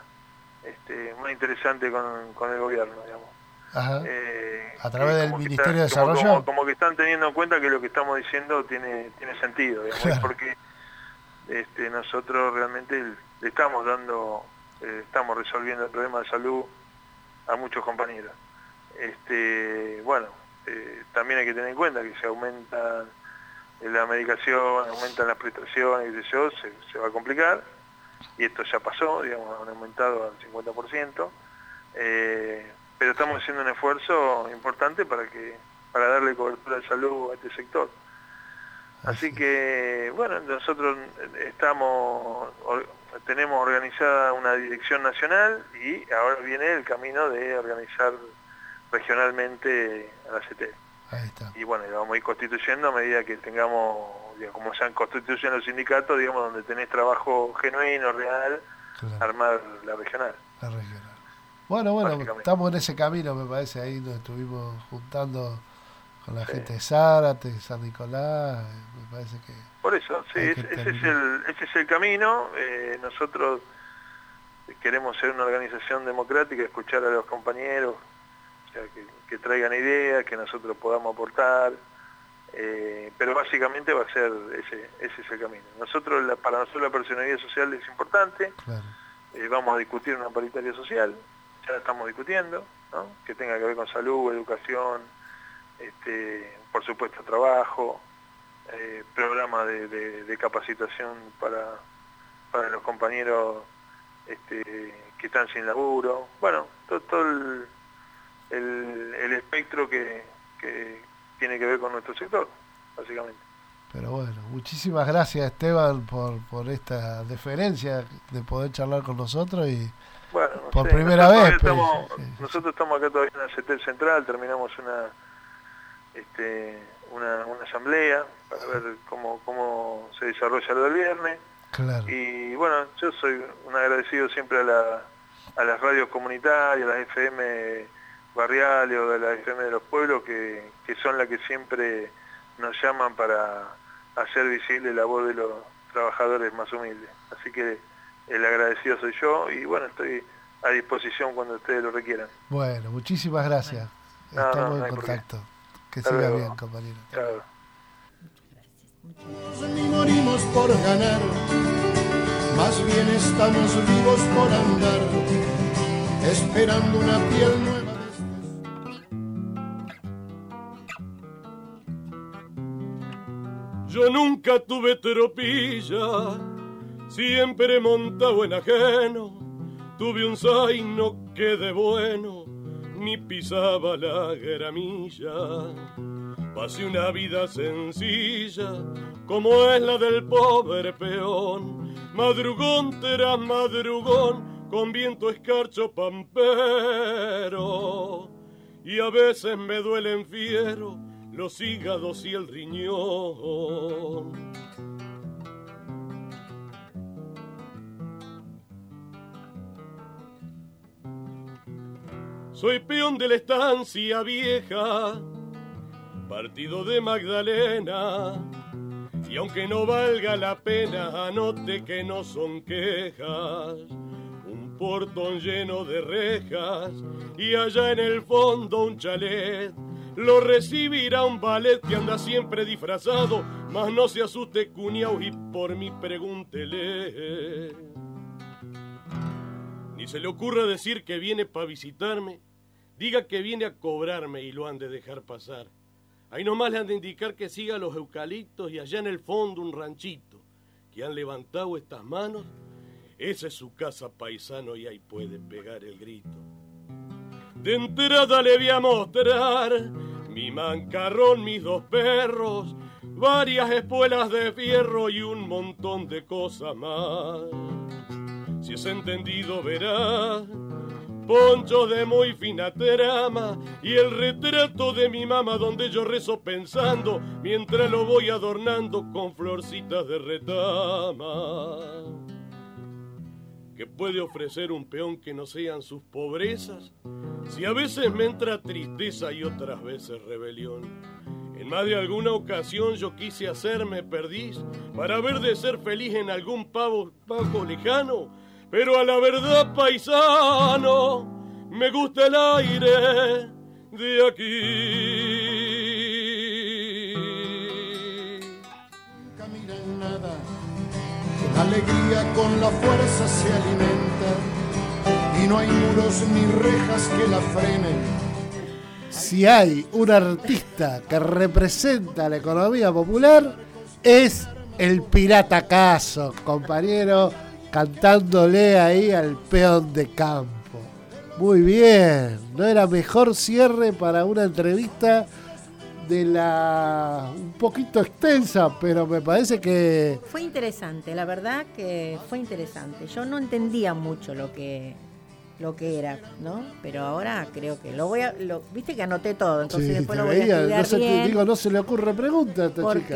este, más interesante con, con el gobierno, digamos. Ajá. Eh, ¿A través eh, del Ministerio de está- Desarrollo? Como, como que están teniendo en cuenta que lo que estamos diciendo tiene, tiene sentido, digamos, Claro. porque este, nosotros realmente le estamos dando, eh, estamos resolviendo el problema de salud a muchos compañeros. Este, bueno, eh, también hay que tener en cuenta que se aumenta la medicación, aumentan las prestaciones, sé yo, se, va a complicar, y esto ya pasó, digamos, han aumentado al 50%, eh, pero estamos haciendo un esfuerzo importante para que para darle cobertura de salud a este sector. Así que, bueno, nosotros estamos, tenemos organizada una dirección nacional y ahora viene el camino de organizar regionalmente a la CT. Ahí está. Y bueno, lo vamos a ir constituyendo a medida que tengamos, digamos, como se constituyen los sindicatos, digamos, donde tenés trabajo genuino, real, Claro. armar la regional. La regional. Bueno, bueno, estamos en ese camino, me parece. Ahí nos estuvimos juntando con la Sí. gente de Zárate, San Nicolás. Me parece que. Por eso, sí, es- ese, es el, ese es el camino. eh, nosotros queremos ser una organización democrática, escuchar a los compañeros, o sea, que, que traigan ideas, que nosotros podamos aportar. eh, pero básicamente va a ser ese, ese es el camino. Nosotros, la- para nosotros la personalidad social es importante. Claro. eh, vamos a discutir una paritaria social, ya la estamos discutiendo, ¿no? que tenga que ver con salud, educación, este, por supuesto trabajo, eh, programa de, de- de capacitación para, para los compañeros este, que están sin laburo, bueno, todo, todo el, el- el espectro que, que tiene que ver con nuestro sector, básicamente. Pero bueno, muchísimas gracias Esteban por, por esta deferencia de poder charlar con nosotros y Bueno, no Por sé, primera nosotros vez, pero- Estamos, sí. Nosotros estamos acá todavía en el CETEL Central, terminamos una, este, una, una asamblea para ver cómo, cómo se desarrolla lo del viernes. claro. Y bueno, yo soy un agradecido siempre a, la, a las radios comunitarias, a las FM barriales o de las FM de los pueblos, que, que son las que siempre nos llaman para hacer visible la voz de los trabajadores más humildes. Así que el agradecido soy yo y bueno, estoy a disposición cuando ustedes lo requieran. Bueno, muchísimas gracias. No, Estamos no en contacto. Que Hasta siga luego. bien, compañero. Chao. ni morimos por ganar, más bien estamos vivos por andar, esperando una piel nueva. Yo nunca tuve tropilla, siempre montado en ajeno. Tuve un zaino que de bueno ni pisaba la gramilla. Pasé una vida sencilla, como es la del pobre peón. Madrugón tras madrugón, con viento escarcho pampero. Y a veces me duelen fiero los hígados y el riñón. Soy peón de la estancia vieja, partido de Magdalena. Y aunque no valga la pena, anote que no son quejas. Un portón lleno de rejas y allá en el fondo un chalet. Lo recibirá un ballet que anda siempre disfrazado, mas no se asuste cuñao y por mí pregúntele. Ni se le ocurra decir que viene para visitarme, diga que viene a cobrarme y lo han de dejar pasar. Ahí nomás le han de indicar que siga los eucaliptos y allá en el fondo un ranchito que han levantado estas manos. Esa es su casa paisano y ahí puede pegar el grito. De entrada le voy a mostrar mi mancarrón, mis dos perros, varias espuelas de fierro y un montón de cosas más. Si es entendido verá poncho de muy fina trama y el retrato de mi mamá donde yo rezo pensando mientras lo voy adornando con florcitas de retama. ¿Qué puede ofrecer un peón que no sean sus pobrezas? Si a veces me entra tristeza y otras veces rebelión. En más de alguna ocasión yo quise hacerme perdiz para ver de ser feliz en algún pavo, lejano, pero a la verdad paisano me gusta el aire de aquí. Nunca mira en nada, la alegría con la fuerza se alimenta y no hay muros ni rejas que la frenen. Si hay un artista que representa la economía popular, es el Pirata Caso, compañero, cantándole ahí al peón de campo. Muy bien, no era mejor cierre para una entrevista de la un poquito extensa, pero me parece que Fue interesante, la verdad que fue interesante. Yo no entendía mucho lo que lo que era, ¿no? Pero ahora creo que lo voy a, lo, viste que anoté todo, entonces sí, después lo voy a veía, estudiar no se, bien, digo, no se le ocurre pregunta a esta chica.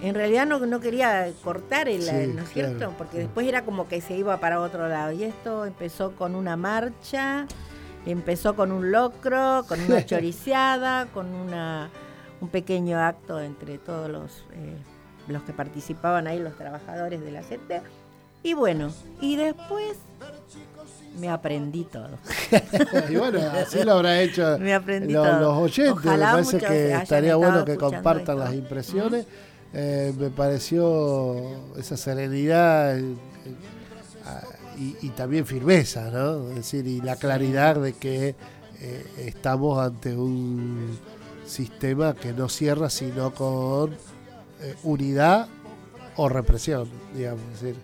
En realidad no, no quería cortar el, Sí, ¿no es cierto? Porque después era como que se iba para otro lado y esto empezó con una marcha, empezó con un locro, con una [laughs] choriceada, con una un pequeño acto entre todos los eh, los que participaban ahí, los trabajadores de la CETE. Y bueno, y después me aprendí todo. [laughs] y bueno, así lo habrá hecho [laughs] Me aprendí lo- todo. los oyentes. Ojalá me parece que estaría bueno que compartan esto. las impresiones. Eh, me pareció esa serenidad y, y también firmeza, ¿no? Es decir, y la claridad de que eh, estamos ante un sistema que no cierra sino con eh, unidad o represión, digamos. Es decir,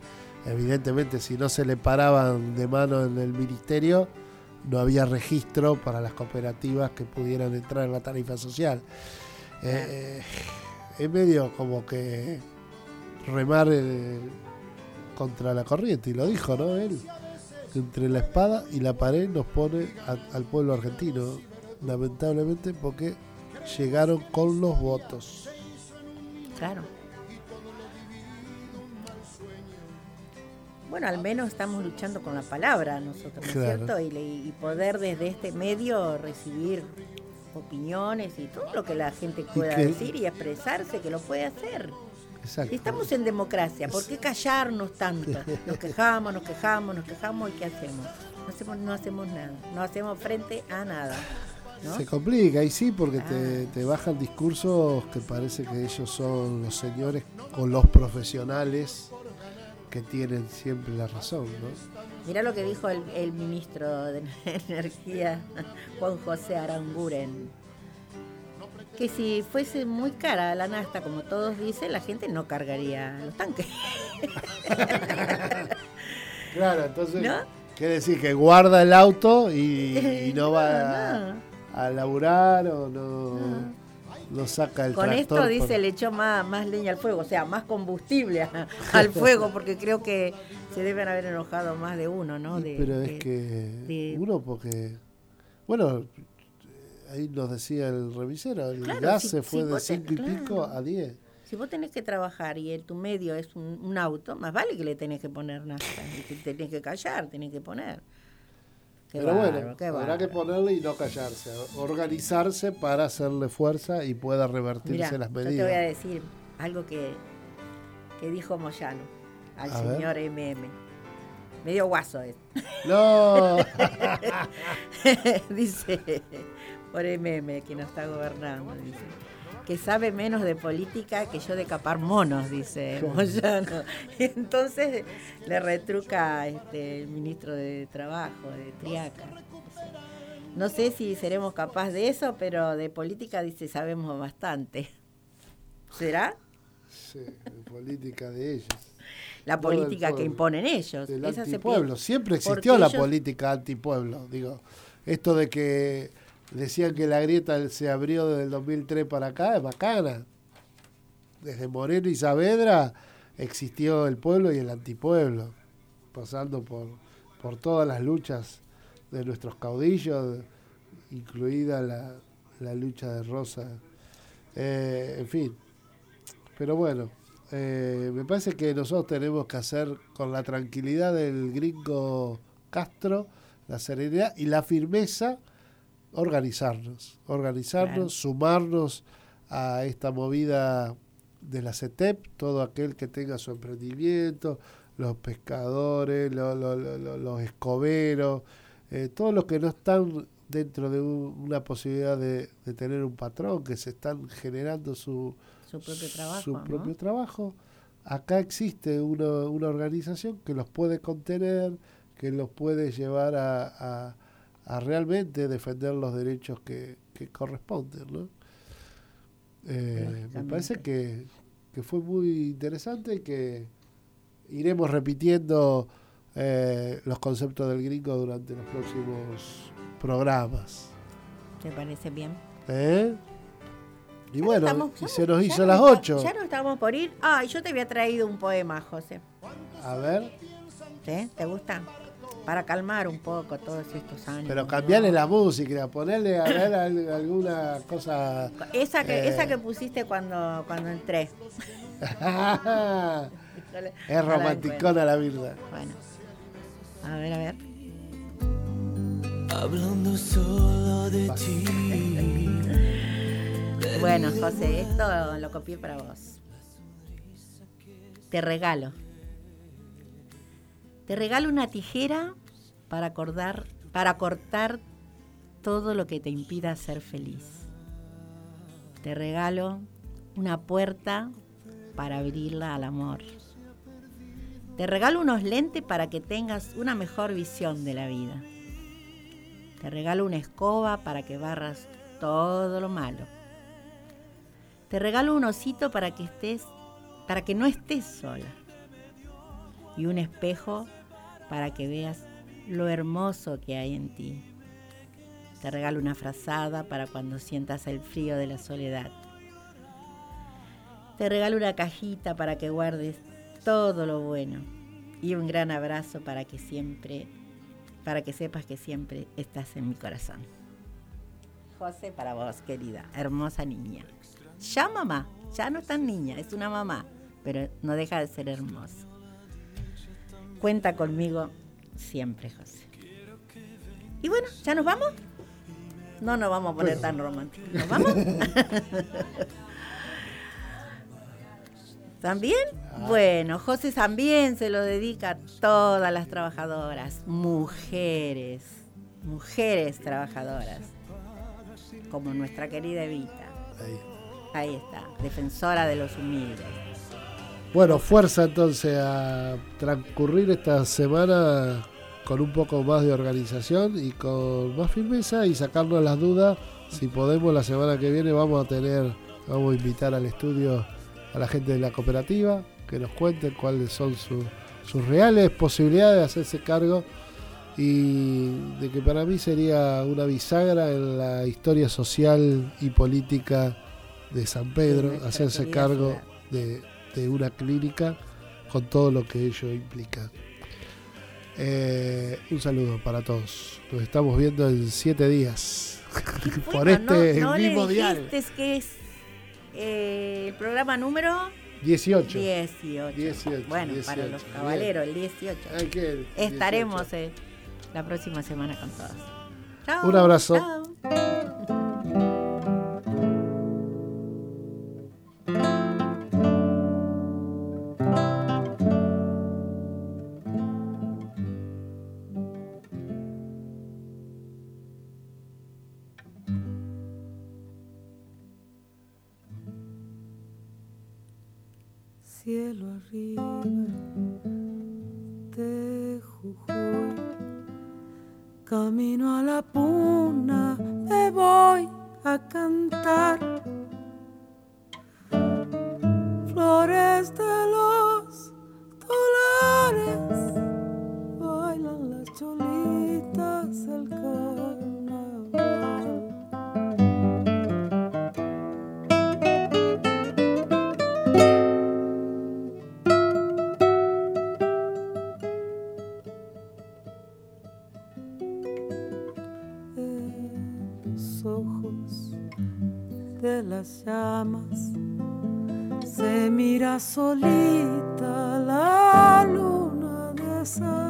evidentemente si no se le paraban de mano en el ministerio, no había registro para las cooperativas que pudieran entrar en la tarifa social. Eh, es medio como que remar el- contra la corriente, y lo dijo, ¿no? Él, entre la espada y la pared nos pone a- al pueblo argentino, lamentablemente, porque llegaron con los votos. Claro. Bueno, al menos estamos luchando con la palabra nosotros, ¿no es Claro. cierto? Y poder desde este medio recibir opiniones y todo lo que la gente pueda que- decir y expresarse, que lo puede hacer. Exacto. Estamos en democracia, ¿por qué callarnos tanto? [laughs] Nos quejamos, nos quejamos, nos quejamos y ¿qué hacemos? No hacemos, no hacemos nada, no hacemos frente a nada. ¿no? Se complica, y sí, porque te, Ah. te bajan discursos que parece que ellos son los señores o los profesionales que tienen siempre la razón, ¿no? Mirá lo que dijo el, el ministro de [laughs] Energía, Juan José Aranguren. Que si fuese muy cara la nafta, como todos dicen, la gente no cargaría los tanques. [laughs] Claro, entonces, ¿No? quiere decir que guarda el auto y, [laughs] y no va No, a, a laburar o no, no saca el Con tractor. esto, dice, por- le echó más, más leña al fuego, o sea, más combustible a- [laughs] al fuego, porque creo que se deben haber enojado más de uno, ¿no? De- pero de- es que de- uno porque, bueno, ahí nos decía el revisero, el Claro, gas si- se fue si de vos te- 5 y pico a 10. Si vos tenés que trabajar y el- tu medio es un, un auto, más vale que le tenés que poner nafta. [laughs] Tenés que callar, tenés que poner. Qué Pero bueno, qué habrá que ponerle y no callarse, organizarse para hacerle fuerza y pueda revertirse Mirá, las yo te voy a medidas. decir algo que, que dijo Moyano al A ver. señor MM. Medio guaso es. No, [laughs] dice, por MM, que nos está gobernando, dice. Que sabe menos de política que yo de capar monos, dice Moyano. Y [laughs] entonces le retruca este, el ministro de Trabajo, de Triaca. No sé si seremos capaces de eso, pero de política, dice, sabemos bastante. ¿Será? sí, en política de ellos. La No política que imponen ellos. Esa antipueblo. Siempre existió la ellos- política antipueblo. Digo, esto de que decían que la grieta se abrió desde el 2003 para acá es bacana. Desde Moreno y Saavedra existió el pueblo y el antipueblo, pasando por, por todas las luchas de nuestros caudillos, incluida la, la lucha de Rosa. Eh, en fin, pero bueno, eh, me parece que nosotros tenemos que hacer con la tranquilidad del gringo Castro, la serenidad y la firmeza, organizarnos, organizarnos, sumarnos a esta movida de la CETEP, todo aquel que tenga su emprendimiento, los pescadores, lo- lo- lo- lo- los escoberos, eh, todos los que no están dentro de un- una posibilidad de, de tener un patrón, que se están generando su, Su propio trabajo. su ¿no? propio trabajo. Acá existe una, una organización que los puede contener, que los puede llevar a, a- a realmente defender los derechos que, que corresponden. ¿no? Eh, me parece que, que fue muy interesante y que iremos repitiendo eh, los conceptos del gringo durante los próximos programas. ¿Te parece bien? ¿eh? Y Ya bueno, estamos- y se no- nos ya hizo las está- 8. Ya no estamos por ir. Ah, yo te había traído un poema, José. A ver. ¿Sí? ¿Te gusta? Para calmar un poco todos estos años. Pero ¿no? cambiarle la música, ponerle a ver al- alguna cosa. Esa que, Eh. esa que pusiste cuando, cuando entré. [laughs] es romanticona la verdad. Bueno. A ver, a ver. Hablando solo de ti. Bueno, José, esto lo copié para vos. Te regalo. Te regalo una tijera para acordar, para cortar todo lo que te impida ser feliz. Te regalo una puerta para abrirla al amor. Te regalo unos lentes para que tengas una mejor visión de la vida. Te regalo una escoba para que barras todo lo malo. Te regalo un osito para que estés, para que no estés sola. Y un espejo para que veas lo hermoso que hay en ti. Te regalo una frazada para cuando sientas el frío de la soledad. Te regalo una cajita para que guardes todo lo bueno y un gran abrazo para que siempre, para que sepas que siempre estás en mi corazón. José, para vos, querida, hermosa niña. Ya mamá, ya no es tan niña, es una mamá, pero no deja de ser hermosa. Cuenta conmigo siempre, José. Y bueno, ¿ya nos vamos? No nos vamos a poner tan románticos. ¿Nos vamos? [laughs] ¿También? Bueno, José también se lo dedica a todas las trabajadoras, mujeres, mujeres trabajadoras, como nuestra querida Evita. Ahí. Ahí está, defensora de los humildes. Bueno, fuerza entonces a transcurrir esta semana con un poco más de organización y con más firmeza y sacarnos las dudas. Si podemos, la semana que viene vamos a tener, vamos a invitar al estudio a la gente de la cooperativa que nos cuenten cuáles son su- sus reales posibilidades de hacerse cargo y de que para mí sería una bisagra en la historia social y política de San Pedro, hacerse cargo de, de una clínica con todo lo que ello implica. Eh, un saludo para todos. Nos estamos viendo en siete días [laughs] por este no, no mismo dijiste que es eh, el programa número 18. 18. 18, Bueno, para 18, los caballeros, el 18. Ay, qué- Estaremos 18. eh, la próxima semana con todos. Chao, Un abrazo. chao. Arriba de Jujuy. Camino a la puna, me voy a cantar. Flores de los llamas se mira solita la luna de sal.